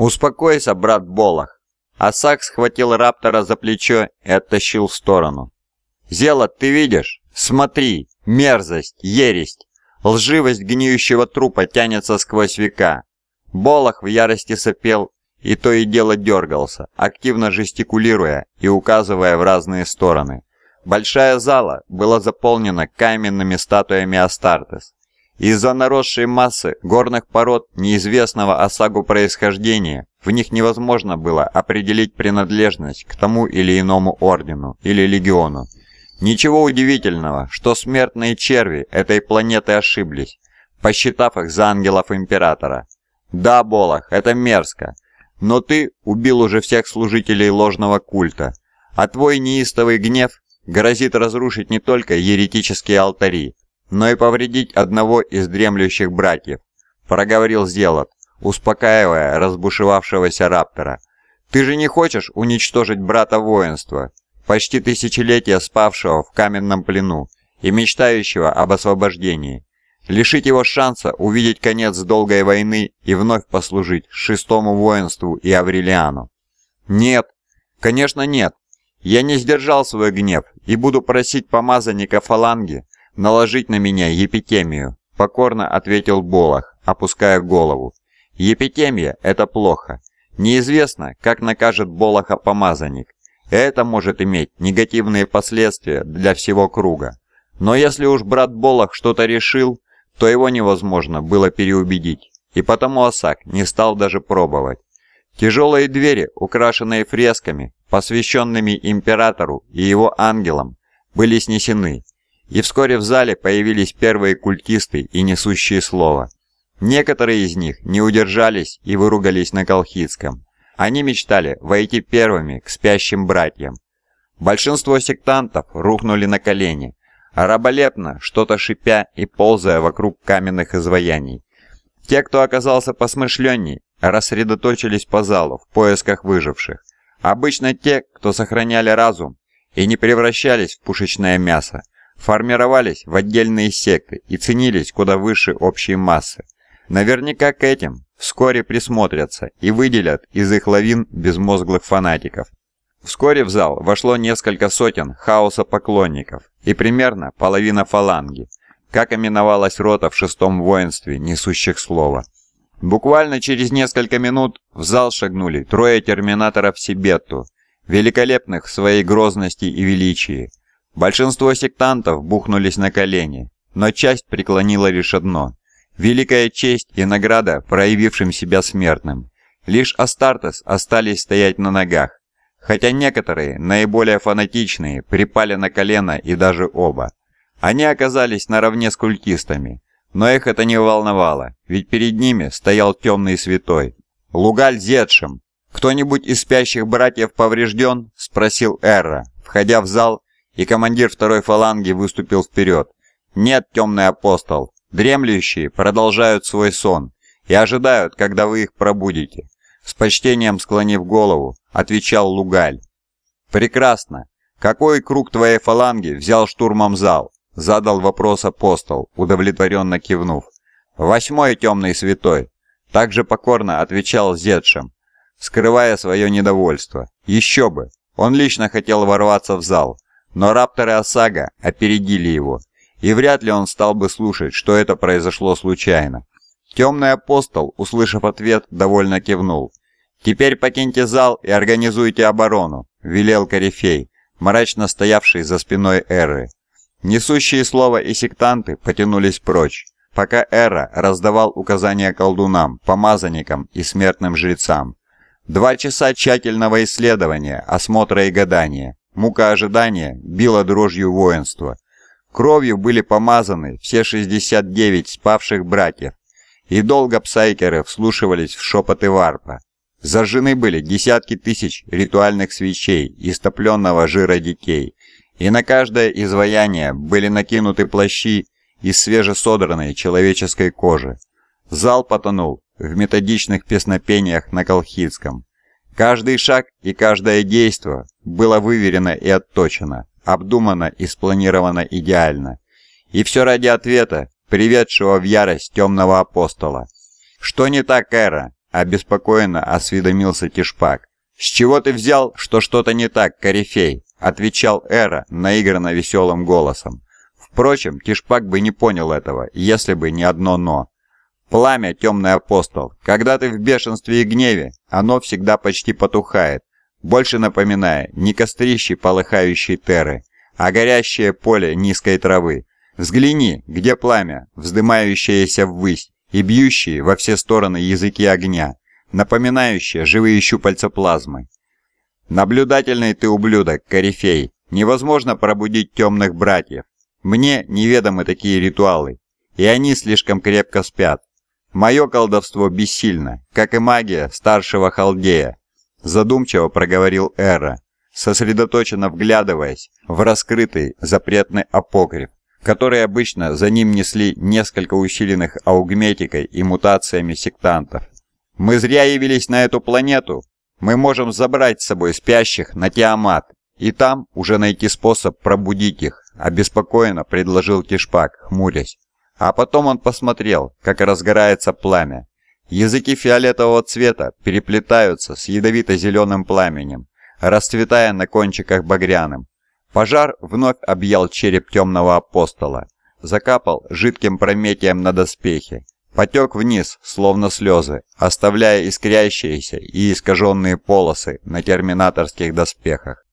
«Успокойся, брат Болох!» Асак схватил Раптора за плечо и оттащил в сторону. «Зелот, ты видишь? Смотри! Мерзость, ересть! Лживость гниющего трупа тянется сквозь века!» Болох в ярости сопел и то и дело дергался, активно жестикулируя и указывая в разные стороны. Большая зала была заполнена каменными статуями Астартес. Из-за наросшей массы горных пород неизвестного осагу происхождения в них невозможно было определить принадлежность к тому или иному ордену или легиону. Ничего удивительного, что смертные черви этой планеты ошиблись, посчитав их за ангелов Императора. Да, Болох, это мерзко, но ты убил уже всех служителей ложного культа, а твой неистовый гнев грозит разрушить не только еретические алтари, но и повредить одного из дремлющих братьев», — проговорил Зелот, успокаивая разбушевавшегося раптора. «Ты же не хочешь уничтожить брата воинства, почти тысячелетия спавшего в каменном плену и мечтающего об освобождении, лишить его шанса увидеть конец долгой войны и вновь послужить шестому воинству и Аврелиану?» «Нет, конечно нет. Я не сдержал свой гнев и буду просить помазанника фаланги наложить на меня епитемию», — покорно ответил Болох, опуская голову. «Епитемия — это плохо. Неизвестно, как накажет Болоха помазанник. Это может иметь негативные последствия для всего круга. Но если уж брат Болох что-то решил, то его невозможно было переубедить, и потому Осак не стал даже пробовать. Тяжелые двери, украшенные фресками, посвященными императору и его ангелам, были снесены, и вскоре в зале появились первые культисты и несущие слово. Некоторые из них не удержались и выругались на колхидском. Они мечтали войти первыми к спящим братьям. Большинство сектантов рухнули на колени, а раболепно, что-то шипя и ползая вокруг каменных изваяний. Те, кто оказался посмышленней, рассредоточились по залу в поисках выживших. Обычно те, кто сохраняли разум и не превращались в пушечное мясо, формировались в отдельные секты и ценились куда выше общей массы. Наверняка к этим вскоре присмотрятся и выделят из их лавин безмозглых фанатиков. Вскоре в зал вошло несколько сотен хаоса поклонников и примерно половина фаланги, как именовалась рота в шестом воинстве, несущих слово. Буквально через несколько минут в зал шагнули трое терминаторов Сибетту, великолепных в своей грозности и величии, Большинство сектантов бухнулись на колени, но часть преклонила лишь одно – великая честь и награда проявившим себя смертным. Лишь Астартес остались стоять на ногах, хотя некоторые, наиболее фанатичные, припали на колено и даже оба. Они оказались наравне с культистами, но их это не волновало, ведь перед ними стоял темный святой. Лугаль Зедшим. «Кто-нибудь из спящих братьев поврежден?» – спросил Эрра, входя в зал и командир второй фаланги выступил вперед. «Нет, темный апостол, дремлющие продолжают свой сон и ожидают, когда вы их пробудите». С почтением склонив голову, отвечал Лугаль. «Прекрасно. Какой круг твоей фаланги взял штурмом зал?» Задал вопрос апостол, удовлетворенно кивнув. «Восьмой темный святой». Также покорно отвечал Зедшем, скрывая свое недовольство. «Еще бы! Он лично хотел ворваться в зал, но рапторы Осага опередили его, и вряд ли он стал бы слушать, что это произошло случайно. Темный апостол, услышав ответ, довольно кивнул. «Теперь покиньте зал и организуйте оборону», — велел Корифей, мрачно стоявший за спиной Эры. Несущие слово и сектанты потянулись прочь, пока Эра раздавал указания колдунам, помазанникам и смертным жрецам. Два часа тщательного исследования, осмотра и гадания, Мука ожидания била дрожью воинства. Кровью были помазаны все 69 спавших братьев, и долго псайкеры вслушивались в шепоты варпа. Зажжены были десятки тысяч ритуальных свечей из топленного жира детей, и на каждое изваяние были накинуты плащи из свежесодранной человеческой кожи. Зал потонул в методичных песнопениях на колхидском. Каждый шаг и каждое действие было выверено и отточено, обдумано и спланировано идеально. И все ради ответа, приведшего в ярость темного апостола. «Что не так, Эра? — обеспокоенно осведомился Тишпак. «С чего ты взял, что что-то не так, Корифей?» — отвечал Эра наигранно веселым голосом. Впрочем, Тишпак бы не понял этого, если бы не одно «но». Пламя, темный апостол, когда ты в бешенстве и гневе, оно всегда почти потухает, больше напоминая не кострище полыхающей терры, а горящее поле низкой травы. Взгляни, где пламя, вздымающееся ввысь и бьющие во все стороны языки огня, напоминающие живые щупальца плазмы. Наблюдательный ты ублюдок, корифей, невозможно пробудить темных братьев. Мне неведомы такие ритуалы, и они слишком крепко спят. Мое колдовство бессильно, как и магия старшего халдея, задумчиво проговорил Эра, сосредоточенно вглядываясь в раскрытый запретный апокриф, который обычно за ним несли несколько усиленных аугметикой и мутациями сектантов. Мы зря явились на эту планету. Мы можем забрать с собой спящих на Тиамат, и там уже найти способ пробудить их, обеспокоенно предложил Тишпак, хмурясь. А потом он посмотрел, как разгорается пламя. Языки фиолетового цвета переплетаются с ядовито-зеленым пламенем, расцветая на кончиках багряным. Пожар вновь объял череп темного апостола, закапал жидким прометием на доспехи, потек вниз, словно слезы, оставляя искрящиеся и искаженные полосы на терминаторских доспехах.